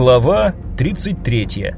Глава 33.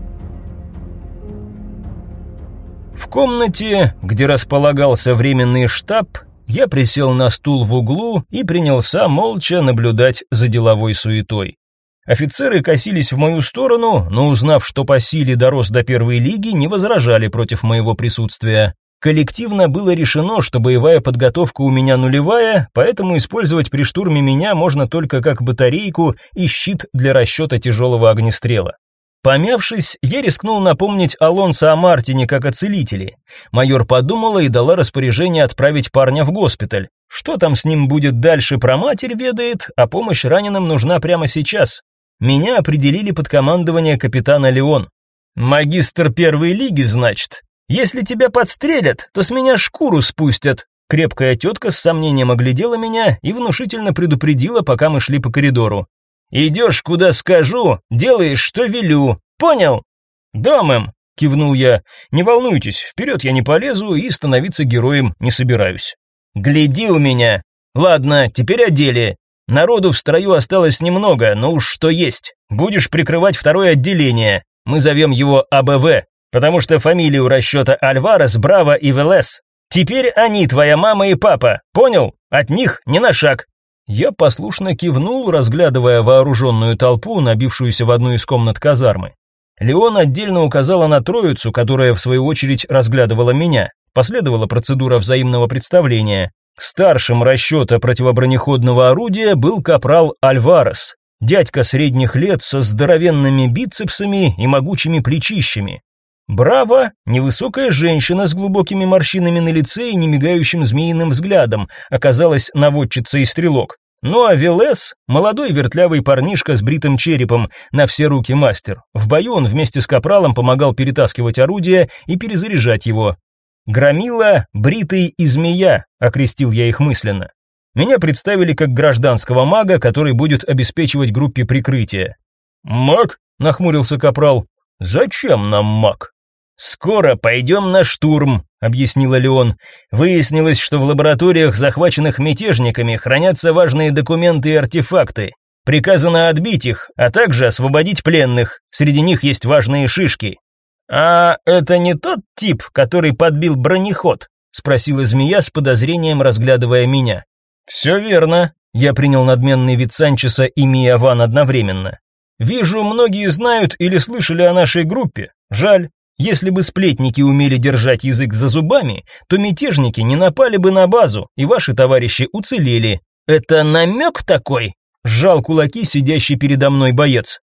В комнате, где располагался временный штаб, я присел на стул в углу и принялся молча наблюдать за деловой суетой. Офицеры косились в мою сторону, но узнав, что по силе дорос до первой лиги, не возражали против моего присутствия. Коллективно было решено, что боевая подготовка у меня нулевая, поэтому использовать при штурме меня можно только как батарейку и щит для расчета тяжелого огнестрела. Помявшись, я рискнул напомнить Алонсо о Мартине как о целителе. Майор подумала и дала распоряжение отправить парня в госпиталь. Что там с ним будет дальше, про матерь ведает, а помощь раненым нужна прямо сейчас. Меня определили под командование капитана Леон. Магистр первой лиги, значит. Если тебя подстрелят, то с меня шкуру спустят. Крепкая тетка с сомнением оглядела меня и внушительно предупредила, пока мы шли по коридору. Идешь, куда скажу, делаешь, что велю. Понял? Да, мэм, кивнул я. Не волнуйтесь, вперед я не полезу и становиться героем не собираюсь. Гляди у меня. Ладно, теперь о деле. Народу в строю осталось немного, но уж что есть. Будешь прикрывать второе отделение. Мы зовем его АБВ потому что фамилию расчета Альварес, Браво и Велес. Теперь они твоя мама и папа, понял? От них не на шаг». Я послушно кивнул, разглядывая вооруженную толпу, набившуюся в одну из комнат казармы. Леон отдельно указала на троицу, которая в свою очередь разглядывала меня. Последовала процедура взаимного представления. Старшим расчета противобронеходного орудия был капрал Альварес, дядька средних лет со здоровенными бицепсами и могучими плечищами. Браво, невысокая женщина с глубокими морщинами на лице и немигающим змеиным взглядом, оказалась наводчицей и стрелок. Ну а Велес – молодой вертлявый парнишка с бритым черепом, на все руки мастер. В бою он вместе с капралом помогал перетаскивать орудие и перезаряжать его. «Громила, бритый и змея», – окрестил я их мысленно. Меня представили как гражданского мага, который будет обеспечивать группе прикрытия. «Маг?» – нахмурился капрал. «Зачем нам маг?» «Скоро пойдем на штурм», — объяснила Леон. «Выяснилось, что в лабораториях, захваченных мятежниками, хранятся важные документы и артефакты. Приказано отбить их, а также освободить пленных. Среди них есть важные шишки». «А это не тот тип, который подбил бронеход?» — спросила змея с подозрением, разглядывая меня. «Все верно», — я принял надменный вид Санчеса и Мияван одновременно. «Вижу, многие знают или слышали о нашей группе. Жаль, если бы сплетники умели держать язык за зубами, то мятежники не напали бы на базу, и ваши товарищи уцелели. Это намек такой? Сжал кулаки сидящий передо мной боец.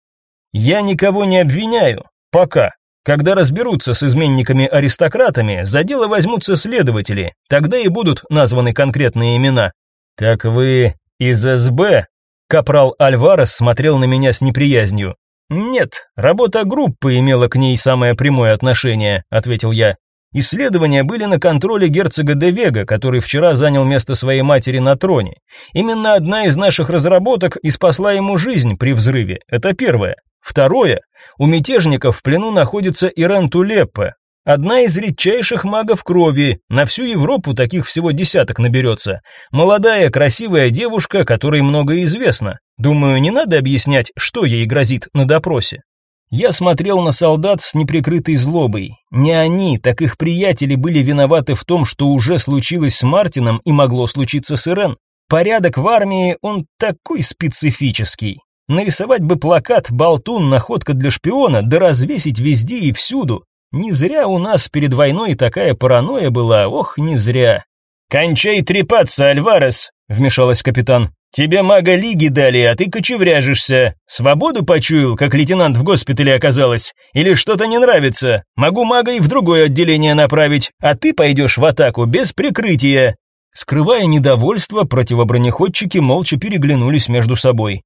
Я никого не обвиняю. Пока. Когда разберутся с изменниками-аристократами, за дело возьмутся следователи, тогда и будут названы конкретные имена. Так вы из СБ? Капрал Альварес смотрел на меня с неприязнью. «Нет, работа группы имела к ней самое прямое отношение», — ответил я. Исследования были на контроле герцога де Вега, который вчера занял место своей матери на троне. Именно одна из наших разработок и спасла ему жизнь при взрыве. Это первое. Второе. У мятежников в плену находится Ирен Тулеппе, Одна из редчайших магов крови, на всю Европу таких всего десяток наберется. Молодая, красивая девушка, которой многое известно. Думаю, не надо объяснять, что ей грозит на допросе. Я смотрел на солдат с неприкрытой злобой. Не они, так их приятели были виноваты в том, что уже случилось с Мартином и могло случиться с Ирен. Порядок в армии, он такой специфический. Нарисовать бы плакат «Болтун, находка для шпиона», да развесить везде и всюду. Не зря у нас перед войной такая паранойя была, ох, не зря. «Кончай трепаться, Альварес!» — вмешалась капитан. «Тебе мага лиги дали, а ты кочевряжешься. Свободу почуял, как лейтенант в госпитале оказалась? Или что-то не нравится? Могу мага и в другое отделение направить, а ты пойдешь в атаку без прикрытия». Скрывая недовольство, противобронеходчики молча переглянулись между собой.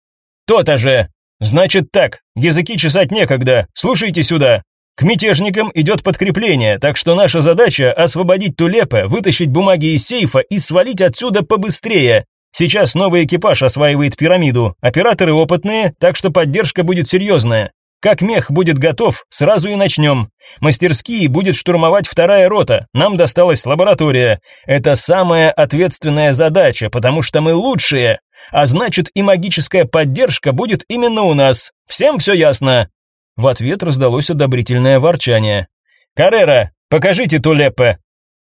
«То-то же! Значит так, языки чесать некогда, слушайте сюда. К мятежникам идет подкрепление, так что наша задача освободить Тулепа, вытащить бумаги из сейфа и свалить отсюда побыстрее. Сейчас новый экипаж осваивает пирамиду. Операторы опытные, так что поддержка будет серьезная. Как мех будет готов, сразу и начнем. Мастерские будет штурмовать вторая рота. Нам досталась лаборатория. Это самая ответственная задача, потому что мы лучшие. А значит, и магическая поддержка будет именно у нас. Всем все ясно?» В ответ раздалось одобрительное ворчание. «Каррера, покажите Тулеппе!»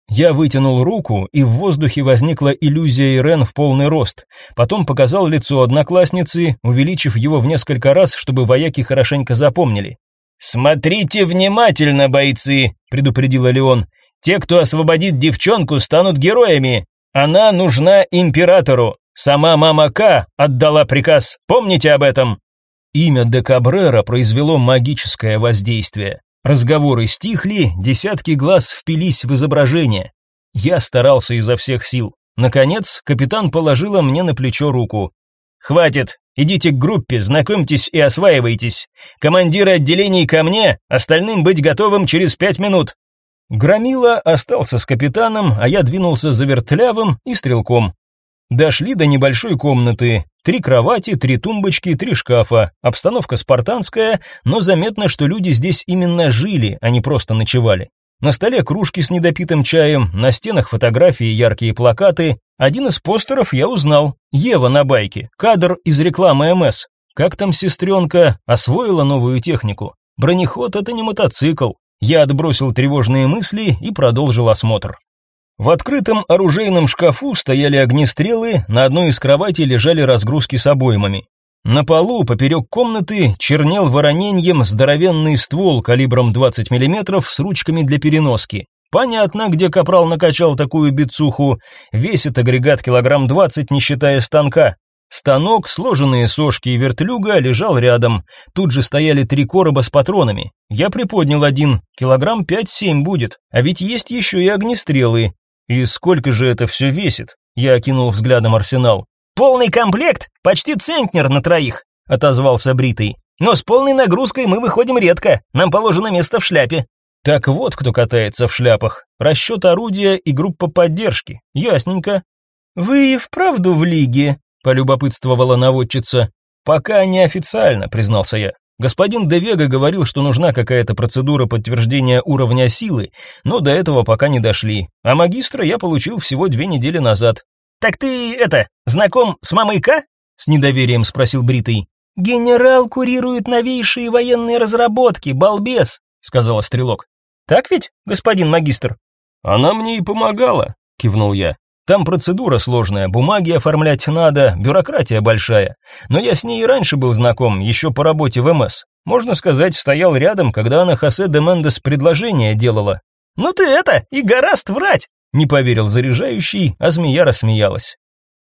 Я вытянул руку, и в воздухе возникла иллюзия Ирен в полный рост. Потом показал лицо одноклассницы, увеличив его в несколько раз, чтобы вояки хорошенько запомнили. «Смотрите внимательно, бойцы!» – предупредила Леон. «Те, кто освободит девчонку, станут героями. Она нужна императору. Сама мама К отдала приказ. Помните об этом?» Имя де Кабрера произвело магическое воздействие. Разговоры стихли, десятки глаз впились в изображение. Я старался изо всех сил. Наконец, капитан положила мне на плечо руку. «Хватит, идите к группе, знакомьтесь и осваивайтесь. Командиры отделений ко мне, остальным быть готовым через пять минут». Громила остался с капитаном, а я двинулся за вертлявым и стрелком. Дошли до небольшой комнаты. Три кровати, три тумбочки, три шкафа. Обстановка спартанская, но заметно, что люди здесь именно жили, а не просто ночевали. На столе кружки с недопитым чаем, на стенах фотографии, яркие плакаты. Один из постеров я узнал. Ева на байке, кадр из рекламы МС. Как там сестренка освоила новую технику? Бронеход это не мотоцикл. Я отбросил тревожные мысли и продолжил осмотр. В открытом оружейном шкафу стояли огнестрелы, на одной из кроватей лежали разгрузки с обоймами. На полу поперек комнаты чернел вороненьем здоровенный ствол калибром 20 мм с ручками для переноски. Понятно, где капрал накачал такую бицуху. Весит агрегат килограмм 20, не считая станка. Станок, сложенные сошки и вертлюга лежал рядом. Тут же стояли три короба с патронами. Я приподнял один, килограмм 5-7 будет. А ведь есть еще и огнестрелы. «И сколько же это все весит?» Я окинул взглядом арсенал. «Полный комплект, почти центнер на троих», — отозвался Бритый. «Но с полной нагрузкой мы выходим редко, нам положено место в шляпе». Так вот, кто катается в шляпах. Расчет орудия и группа поддержки. Ясненько. «Вы и вправду в лиге?» — полюбопытствовала наводчица. «Пока неофициально», — признался я. Господин Девега говорил, что нужна какая-то процедура подтверждения уровня силы, но до этого пока не дошли. А магистра я получил всего две недели назад. «Так ты, это, знаком с мамой К?» — с недоверием спросил Бритый. «Генерал курирует новейшие военные разработки, балбес», — сказала Стрелок. «Так ведь, господин магистр?» «Она мне и помогала», — кивнул я. Там процедура сложная, бумаги оформлять надо, бюрократия большая. Но я с ней и раньше был знаком, еще по работе в МС. Можно сказать, стоял рядом, когда она Хосе де Мендес предложение делала. «Ну ты это, и гораст врать!» Не поверил заряжающий, а змея рассмеялась.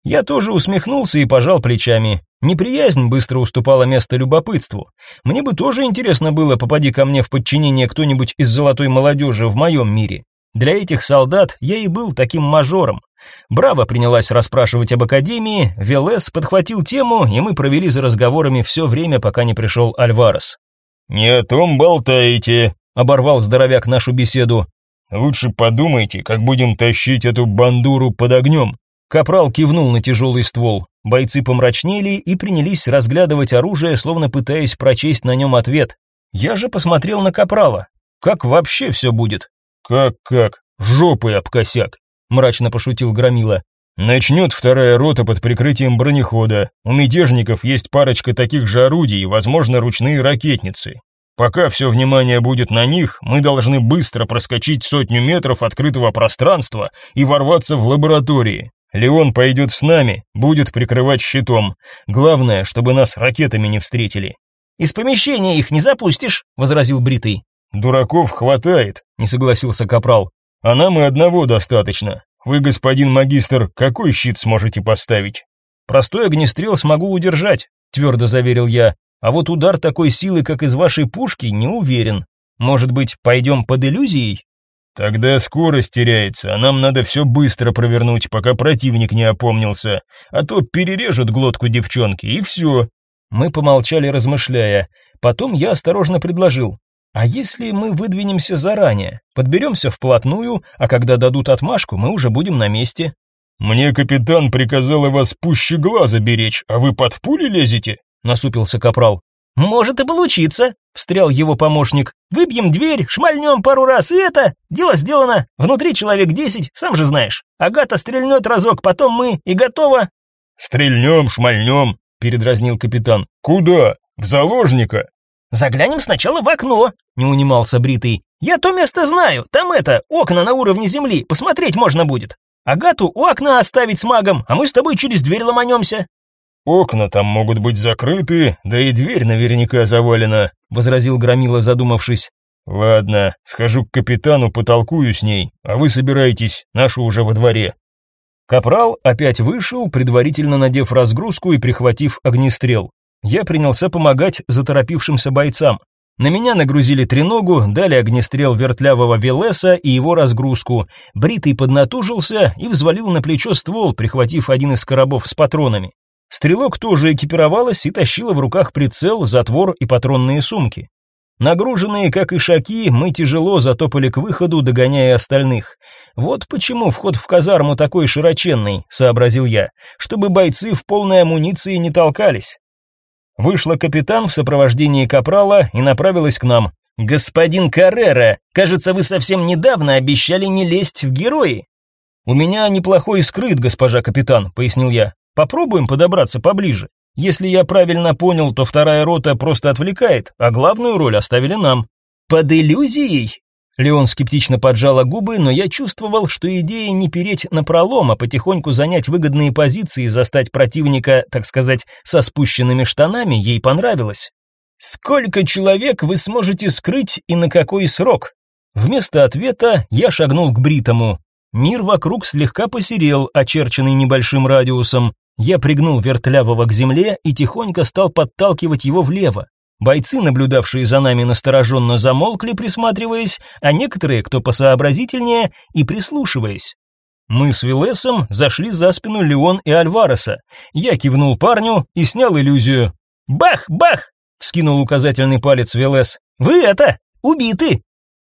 Я тоже усмехнулся и пожал плечами. Неприязнь быстро уступала место любопытству. Мне бы тоже интересно было, попади ко мне в подчинение кто-нибудь из золотой молодежи в моем мире. Для этих солдат я и был таким мажором. Браво принялась расспрашивать об академии, Велес подхватил тему, и мы провели за разговорами все время, пока не пришел Альварес. «Не о том болтаете», — оборвал здоровяк нашу беседу. «Лучше подумайте, как будем тащить эту бандуру под огнем». Капрал кивнул на тяжелый ствол. Бойцы помрачнели и принялись разглядывать оружие, словно пытаясь прочесть на нем ответ. Я же посмотрел на Капрала. Как вообще все будет? Как-как? Жопой об косяк мрачно пошутил Громила. Начнет вторая рота под прикрытием бронехода. У мятежников есть парочка таких же орудий, возможно, ручные ракетницы. Пока все внимание будет на них, мы должны быстро проскочить сотню метров открытого пространства и ворваться в лаборатории. Леон пойдет с нами, будет прикрывать щитом. Главное, чтобы нас ракетами не встретили. Из помещения их не запустишь, возразил Бритый. Дураков хватает, не согласился Капрал. А нам и одного достаточно. Вы, господин магистр, какой щит сможете поставить? Простой огнестрел смогу удержать, твердо заверил я. А вот удар такой силы, как из вашей пушки, не уверен. Может быть, пойдем под иллюзией? Тогда скорость теряется, а нам надо все быстро провернуть, пока противник не опомнился, а то перережут глотку девчонки, и все. Мы помолчали, размышляя. Потом я осторожно предложил. А если мы выдвинемся заранее, подберемся вплотную, а когда дадут отмашку, мы уже будем на месте? Мне капитан приказал вас пуще глаза беречь, а вы под пули лезете? насупился капрал. Может и получиться, встрял его помощник. Выбьем дверь, шмальнем пару раз, и это, дело сделано. Внутри человек десять, сам же знаешь. Агата стрельнет разок, потом мы, и готово. Стрельнем, шмальнем, передразнил капитан. Куда? В заложника? Заглянем сначала в окно, не унимался Бритый. Я то место знаю, там это, окна на уровне земли, посмотреть можно будет. Агату у окна оставить с магом, а мы с тобой через дверь ломанемся. Окна там могут быть закрыты, да и дверь наверняка завалена, возразил Громила, задумавшись. Ладно, схожу к капитану, потолкую с ней, а вы собирайтесь, нашу уже во дворе. Капрал опять вышел, предварительно надев разгрузку и прихватив огнестрел. Я принялся помогать заторопившимся бойцам. На меня нагрузили треногу, дали огнестрел вертлявого Велеса и его разгрузку. Бритый поднатужился и взвалил на плечо ствол, прихватив один из коробов с патронами. Стрелок тоже экипировалась и тащила в руках прицел, затвор и патронные сумки. Нагруженные, как и шаки, мы тяжело затопали к выходу, догоняя остальных. Вот почему вход в казарму такой широченный, сообразил я, чтобы бойцы в полной амуниции не толкались. Вышла капитан в сопровождении капрала и направилась к нам. «Господин Каррера, кажется, вы совсем недавно обещали не лезть в герои». «У меня неплохой скрыт, госпожа капитан», — пояснил я. «Попробуем подобраться поближе». Если я правильно понял, то вторая рота просто отвлекает, а главную роль оставили нам. Под иллюзией? Леон скептично поджала губы, но я чувствовал, что идея не переть на пролом, а потихоньку занять выгодные позиции и застать противника, так сказать, со спущенными штанами, ей понравилась. Сколько человек вы сможете скрыть и на какой срок? Вместо ответа я шагнул к Бритому. Мир вокруг слегка посерел, очерченный небольшим радиусом. Я пригнул вертлявого к земле и тихонько стал подталкивать его влево. Бойцы, наблюдавшие за нами настороженно, замолкли, присматриваясь, а некоторые, кто посообразительнее, и прислушиваясь. Мы с Вилесом зашли за спину Леон и Альвареса. Я кивнул парню и снял иллюзию. «Бах! Бах!» — вскинул указательный палец Вилес. «Вы это! Убиты!»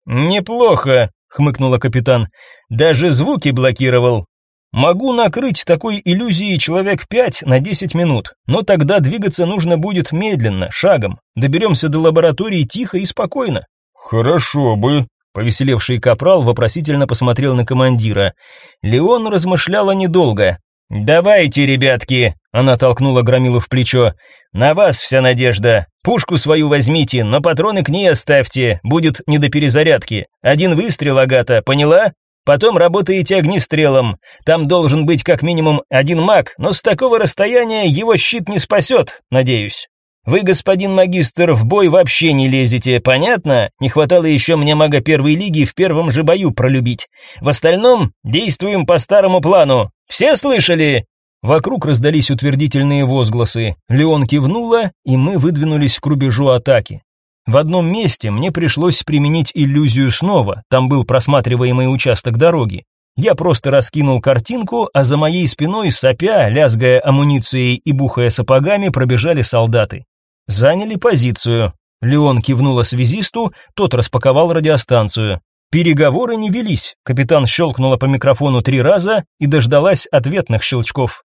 «Неплохо!» — хмыкнула капитан. «Даже звуки блокировал. Могу накрыть такой иллюзией человек пять на десять минут, но тогда двигаться нужно будет медленно, шагом. Доберемся до лаборатории тихо и спокойно. Хорошо бы. Повеселевший капрал вопросительно посмотрел на командира. Леон размышляла недолго. «Давайте, ребятки!» — она толкнула Громилу в плечо. «На вас вся надежда. Пушку свою возьмите, но патроны к ней оставьте, будет не до перезарядки. Один выстрел, Агата, поняла?» Потом работаете огнестрелом. Там должен быть как минимум один маг, но с такого расстояния его щит не спасет, надеюсь. Вы, господин магистр, в бой вообще не лезете, понятно? Не хватало еще мне мага первой лиги в первом же бою пролюбить. В остальном действуем по старому плану. Все слышали? Вокруг раздались утвердительные возгласы. Леон кивнула, и мы выдвинулись к рубежу атаки. В одном месте мне пришлось применить иллюзию снова, там был просматриваемый участок дороги. Я просто раскинул картинку, а за моей спиной, сопя, лязгая амуницией и бухая сапогами, пробежали солдаты. Заняли позицию. Леон кивнула связисту, тот распаковал радиостанцию. Переговоры не велись, капитан щелкнула по микрофону три раза и дождалась ответных щелчков.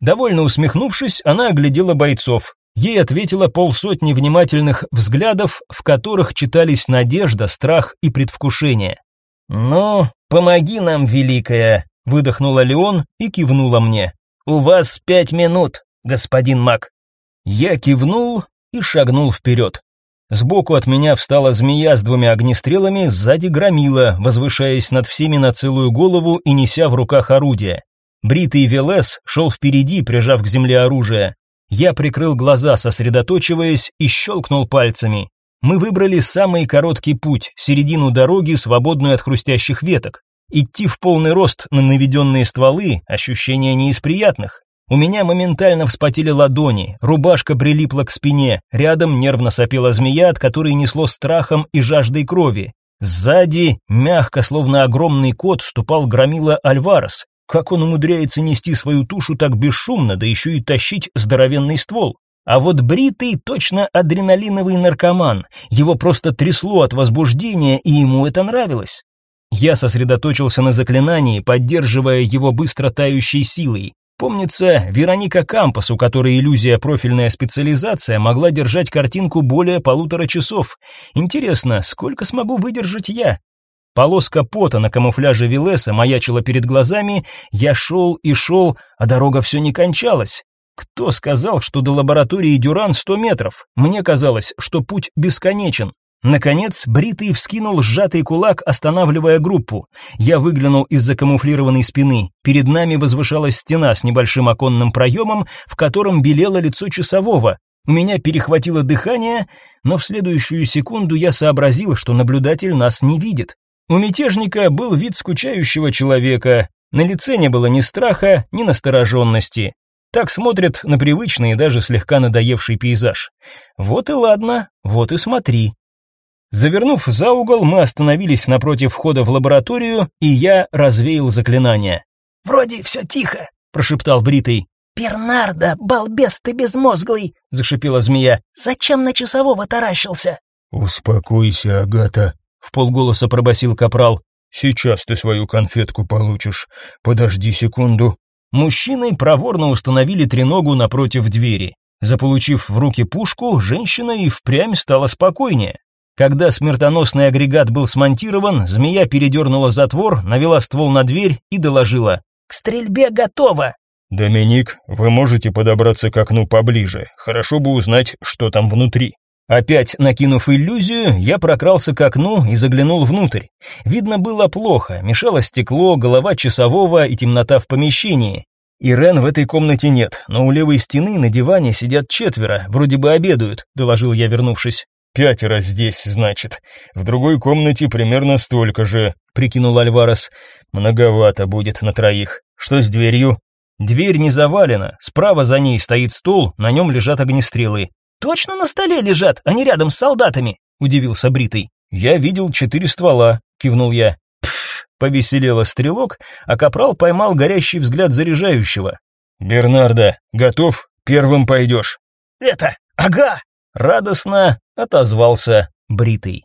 Довольно усмехнувшись, она оглядела бойцов. Ей ответило полсотни внимательных взглядов, в которых читались надежда, страх и предвкушение. «Ну, помоги нам, великая», — выдохнула Леон и кивнула мне. «У вас пять минут, господин маг». Я кивнул и шагнул вперед. Сбоку от меня встала змея с двумя огнестрелами, сзади громила, возвышаясь над всеми на целую голову и неся в руках орудие. Бритый Велес шел впереди, прижав к земле оружие. Я прикрыл глаза, сосредоточиваясь, и щелкнул пальцами. Мы выбрали самый короткий путь, середину дороги, свободную от хрустящих веток. Идти в полный рост на наведенные стволы – ощущение не из приятных. У меня моментально вспотели ладони, рубашка прилипла к спине, рядом нервно сопела змея, от которой несло страхом и жаждой крови. Сзади, мягко, словно огромный кот, ступал громила Альварес. Как он умудряется нести свою тушу так бесшумно, да еще и тащить здоровенный ствол? А вот бритый точно адреналиновый наркоман. Его просто трясло от возбуждения, и ему это нравилось. Я сосредоточился на заклинании, поддерживая его быстро тающей силой. Помнится, Вероника Кампас, у которой иллюзия профильная специализация, могла держать картинку более полутора часов. Интересно, сколько смогу выдержать я? Полоска пота на камуфляже Вилеса маячила перед глазами, я шел и шел, а дорога все не кончалась. Кто сказал, что до лаборатории Дюран 100 метров? Мне казалось, что путь бесконечен. Наконец, Бритый вскинул сжатый кулак, останавливая группу. Я выглянул из-за камуфлированной спины. Перед нами возвышалась стена с небольшим оконным проемом, в котором белело лицо часового. У меня перехватило дыхание, но в следующую секунду я сообразил, что наблюдатель нас не видит. У мятежника был вид скучающего человека. На лице не было ни страха, ни настороженности. Так смотрят на привычный и даже слегка надоевший пейзаж. Вот и ладно, вот и смотри. Завернув за угол, мы остановились напротив входа в лабораторию, и я развеял заклинание. «Вроде все тихо», — прошептал Бритый. «Бернардо, балбес ты безмозглый!» — зашипела змея. «Зачем на часового таращился?» «Успокойся, Агата», — в полголоса пробасил капрал. «Сейчас ты свою конфетку получишь. Подожди секунду». Мужчины проворно установили треногу напротив двери. Заполучив в руки пушку, женщина и впрямь стала спокойнее. Когда смертоносный агрегат был смонтирован, змея передернула затвор, навела ствол на дверь и доложила. «К стрельбе готово!» «Доминик, вы можете подобраться к окну поближе. Хорошо бы узнать, что там внутри». Опять накинув иллюзию, я прокрался к окну и заглянул внутрь. Видно было плохо, мешало стекло, голова часового и темнота в помещении. Ирен в этой комнате нет, но у левой стены на диване сидят четверо, вроде бы обедают, доложил я, вернувшись. Пятеро здесь, значит. В другой комнате примерно столько же, прикинул Альварес. Многовато будет на троих. Что с дверью? Дверь не завалена. Справа за ней стоит стол, на нем лежат огнестрелы. Точно на столе лежат, а не рядом с солдатами, удивился Бритый. Я видел четыре ствола, кивнул я. Пф, повеселела стрелок, а капрал поймал горящий взгляд заряжающего. Бернарда, готов? Первым пойдешь. Это, ага, радостно отозвался Бритый.